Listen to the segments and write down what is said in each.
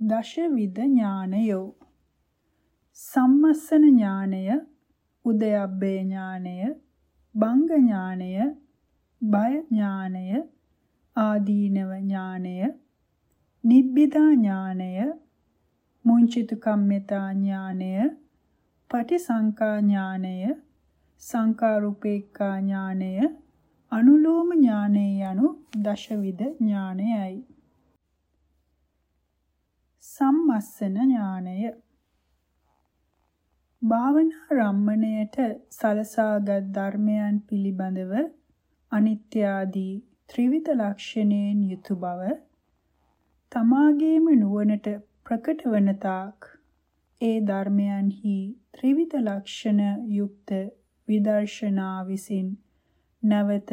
දශවිධ ඥානයෝ. සම්මස්සන ඥානය උදයබ්බේ ඥානය බංග ඥානය බය ඥානය ආදීනව ඥානය නිබ්බිදා ඥානය මුංචිත කම්මිතා ඥානය පටිසංකා ඥානය සංකාරුපේක්ඛා ඥානය අනුලෝම ඥානය යනු දශවිධ ඥානයයි. සම්මස්සන ඥානය භාවනා රම්මණයට සලසාගත් ධර්මයන් පිළිබඳව අනිත්‍ය ආදී ත්‍රිවිධ ලක්ෂණයෙන් යුතු බව තමාගේම නුවණට ප්‍රකට වන තාක් ඒ ධර්මයන්හි ත්‍රිවිධ ලක්ෂණ යුක්ත විදර්ශනා විසින් නැවත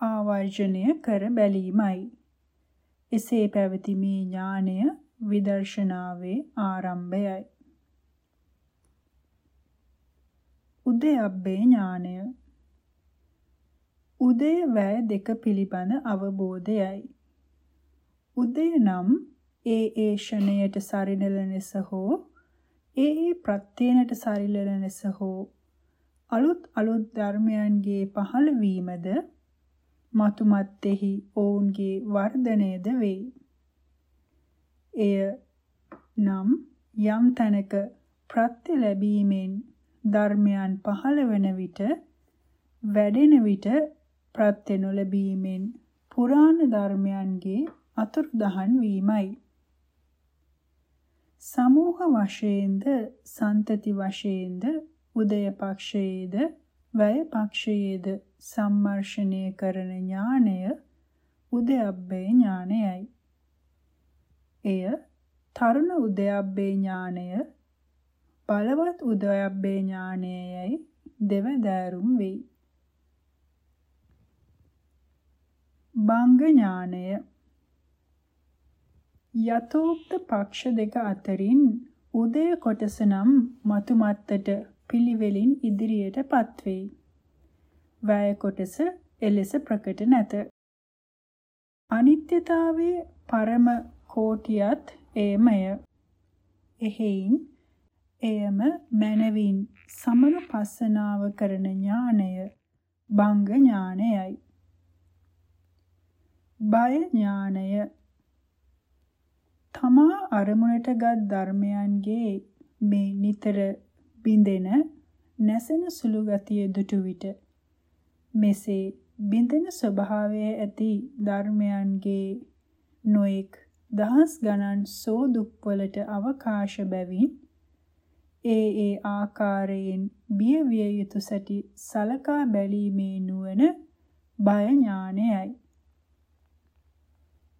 ආවර්ජනය කර බැලීමයි. එසේ පැවති මේ ඥානය විදර්ශනාවේ ආරම්භයයි. උදයබ්බේ ඥානය උදය වැය දෙක පිළිබඳ අවබෝධයයි. උදය නම් ඒ ඒ ෂණයට සරිලන ලෙස හෝ ඒ ඒ ප්‍රත්‍යයනට සරිලන ලෙස හෝ අලුත් අලුත් ධර්මයන්ගේ පහළ වීමද මතුමත්ෙහි ඔවුන්ගේ වර්ධනයද වෙයි. එය නම් යම් තැනක ප්‍රත්‍ය ලැබීමෙන් ධර්මයන් පහළ වන විට වැඩෙන විට ප්‍රත්‍ය නොලැබීමෙන් පුරාණ ධර්මයන්ගේ අතුරුදහන් වීමයි. සමූහ වශයෙන්ද සන්තති වශයෙන්ද උදය පක්ෂයේද වැය පක්ෂයේද සම්මර්ෂණය කරන ඥානය උදයබ්බේ ඥානයයි. එය තරුණ උදයබ්බේ ඥානය බලවත් උදයබ්බේ ඥානයයි දෙවදෑරුම් වෙයි. බංග ඥානය යතෝක්ත පක්ෂ දෙක අතරින් උදය කොටස නම් මතුමත්තට පිළිවෙලින් ඉදිරියට පත්වෙයි. වැය කොටස එලෙස ප්‍රකට නැත. අනිත්‍යතාවයේ පරම කෝටියත් එයමය. එහෙයින් එයම මනවින් සමනුපස්සනාව කරන ඥානය බංග ඥානයයි. බය ඥානය තමා අරමුණටගත් ධර්මයන්ගේ මේ නිතර බිඳෙන නැසෙන සුළු ගතිය දුටු විට මෙසේ බිඳෙන ස්වභාවය ඇති ධර්මයන්ගේ නොඑක් දහස් ගණන් සෝදුක්වලට අවකාශ බැවින් ඒ ඒ ආකාරයෙන් බිය විය යුතු සැටි සලකා බැලීමේ නුවණ බය ඥානයයි.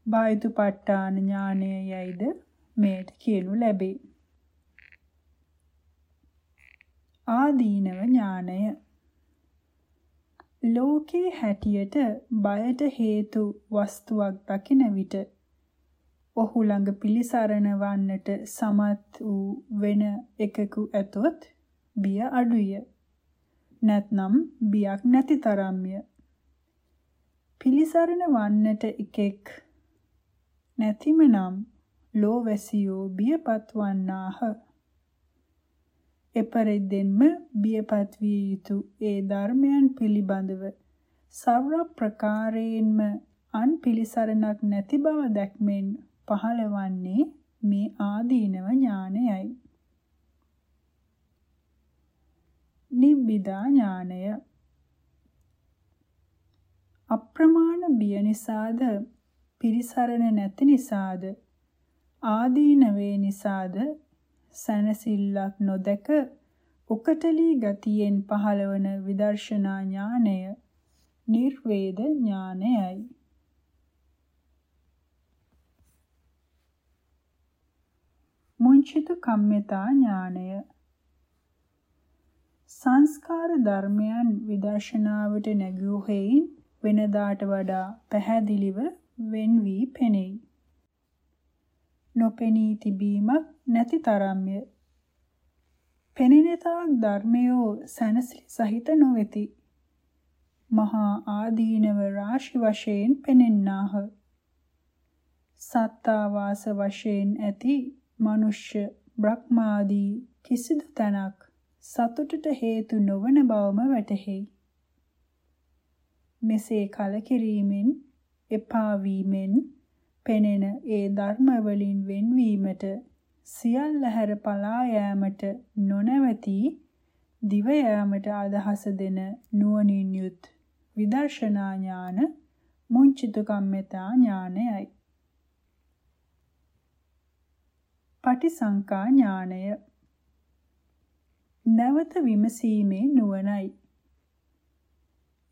බායතුපට්ඨාන ඥානයයිද මේට කියනු ලැබේ. ආදීනව ඥානය ලෝකේ හැටියට බයට හේතු වස්තුවක් දකින විට ඔහු ළඟ පිලිසරණ වන්නට සමත් වූ වෙන එකකු ඇතොත් බිය අඩුය. නැත්නම් බියක් නැති තරම්ය. පිලිසරණ වන්නට එකෙක් නැතිම නම් ලෝවැසියෝ බියපත් වන්නාහ. එපරිද්දෙන්ම බියපත් විය යුතු ඒ ධර්මයන් පිළිබඳව සර්ව ප්‍රකාරයෙන්ම අන් පිලිසරණක් නැති බව දැක්මෙන් පහළවන්නේ මේ ආදීනව ඥානයයි. නිබ්බිදා ඥානය අප්‍රමාණ බිය නිසාද පිරිසරණ නැති නිසාද ආදීනවේ නිසාද සනසිල්ලක් නොදක උකටලී ගතියෙන් පහළවන විදර්ශනා ඥානය නිර්වේද ඥානයයි මුංචිත කම්මිතා ඥානය සංස්කාර ධර්මයන් විදර්ශනාවට නැගූ හේයින් වෙනදාට වඩා පැහැදිලිව වෙන් වී පෙනෙයි. නොපෙනී තිබීමක් නැති තරම්ය. පෙනෙනතාක් ධර්මයෝ සනසිලි සහිත නොවේති. මහා ආදීනව රාශි වශයෙන් පෙනෙන්නාහ. සත්තාවාස වශයෙන් ඇති මනුෂ්‍ය බ්‍රහ්මාදී කිසිදු තැනක් සතුටට හේතු නොවන බවම වැටහෙයි. මෙසේ කලකිරීමෙන් එපා වීමෙන් පෙනෙන ඒ ධර්ම වලින් වෙන්වීමට සියල්ල හැර පලා යාමට නොනවති දිව යාමට අදහස දෙන නුවණින් යුත් විදර්ශනා ඥාන මුංචිත කම්මතා ඥානයයි. පටිසංකා ඥානය නැවත විමසීමේ නුවණයි.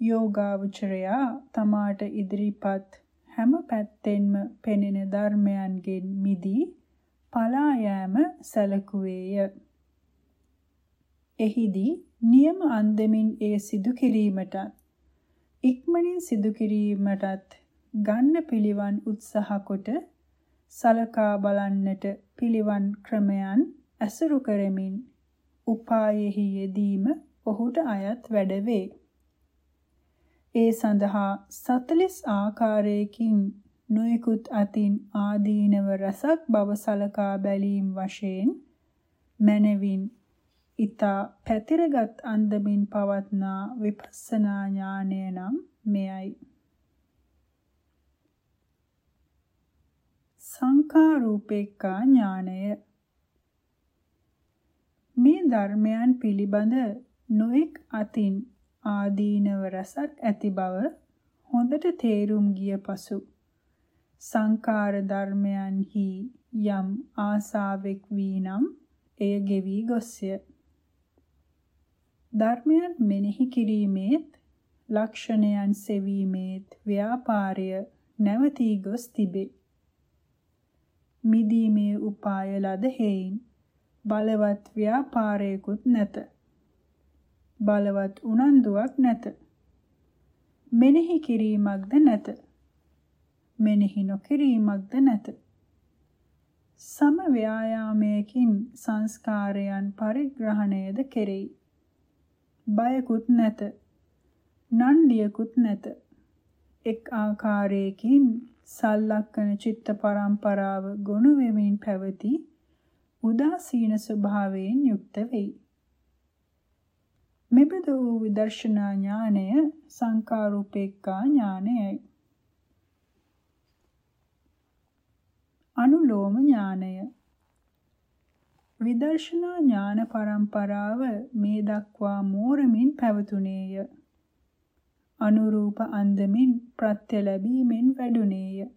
යෝගාවචරයා තමාට ඉදිරිපත් හැම පැත්තෙන්ම පෙනෙන ධර්මයන්ගෙන් මිදී පලා යෑම සැලකුවේය. එහිදී නියම අන්දමින් ඒ සිදු කිරීමටත් ඉක්මනින් සිදු කිරීමටත් ගන්න පිළිවන් උත්සාහ කොට සලකා බලන්නට පිළිවන් ක්‍රමයන් ඇසුරු කරමින් උපායෙහි යෙදීම ඔහුට අයත් වැඩ වේ. ඒ සඳහා 40 ආකාරයකින් නොයෙකුත් අතින් ආදීනව රසක් බව සලකා බැලීම වශයෙන් මනවින් ඊතා පැතිරගත් අන්දමින් පවත්නා විපස්සනා ඥානය නම් මෙයයි. සංඛාරූපේක්ඛා ඥානය මේ ධර්මයන් පිළිබඳ නොඑක් අතින් ආදීනව රසක් ඇති බව හොඳට තේරුම් ගිය පසු සංකාර ධර්මයන්හි යම් ආසාවෙක් වීනම් එය ගෙවි ගොස්ය. ධර්මයන් මෙනෙහි කිරීමේත් ලක්ෂණයන් සෙවීමේත් ව්‍යාපාරය නැවතී ගොස් තිබේ. මිදීමේ උපාය ලද හේයින් බලවත් ව්‍යාපාරයකුත් නැත. බලවත් උනන්දුවක් නැත. මෙනෙහි කිරීමක්ද නැත. මෙනෙහි නොකිරීමක්ද නැත. සම ව්‍යායාමයකින් සංස්කාරයන් පරිග්‍රහණයද කෙරෙයි. බයකුත් නැත. නණ්ඩියකුත් නැත. එක් ආකාරයකින් සල්ලක්කන චිත්ත පරම්පරාව ගොනු වෙමින් පැවති උදාසීන ස්වභාවයෙන් යුක්ත වෙයි. මෙබඳු වූ විදර්ශනා ඥානය සංකාරූපේක්ඛා ඥානයයි. අනුලෝම ඥානය විදර්ශනා ඥාන පරම්පරාව මේ දක්වා මෝරමින් පැවතුනේය. අනුරූප අන්දමින් ප්‍රත්‍ය ලැබීමෙන් වැඩුණේය.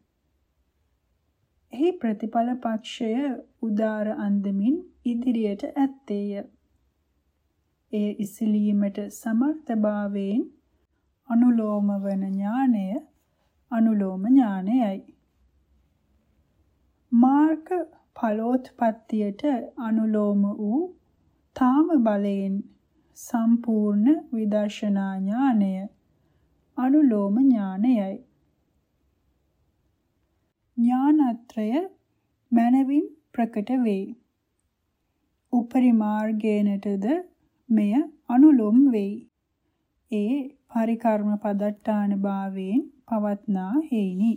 එහි ප්‍රතිඵල පක්ෂය උදාර අන්දමින් ඉදිරියට ඇත්තේය. එය ඉසිලීමට සමර්ථභාවයෙන් අනුලෝම වන ඥානය අනුලෝම ඥානයයි. මාර්ග ඵලෝත්පත්තියට අනුලෝම වූ තාම බලයෙන් සම්පූර්ණ විදර්ශනා ඥානය අනුලෝම ඥානයයි. ඥානත්‍රය මනවින් ප්‍රකට වේ. උපරි මාර්ගයනටද මෙය අනුලොම් වෙයි. ඒ පරිකර්ම පදට්ටාන භාවයෙන් පවත්නා හේිනි.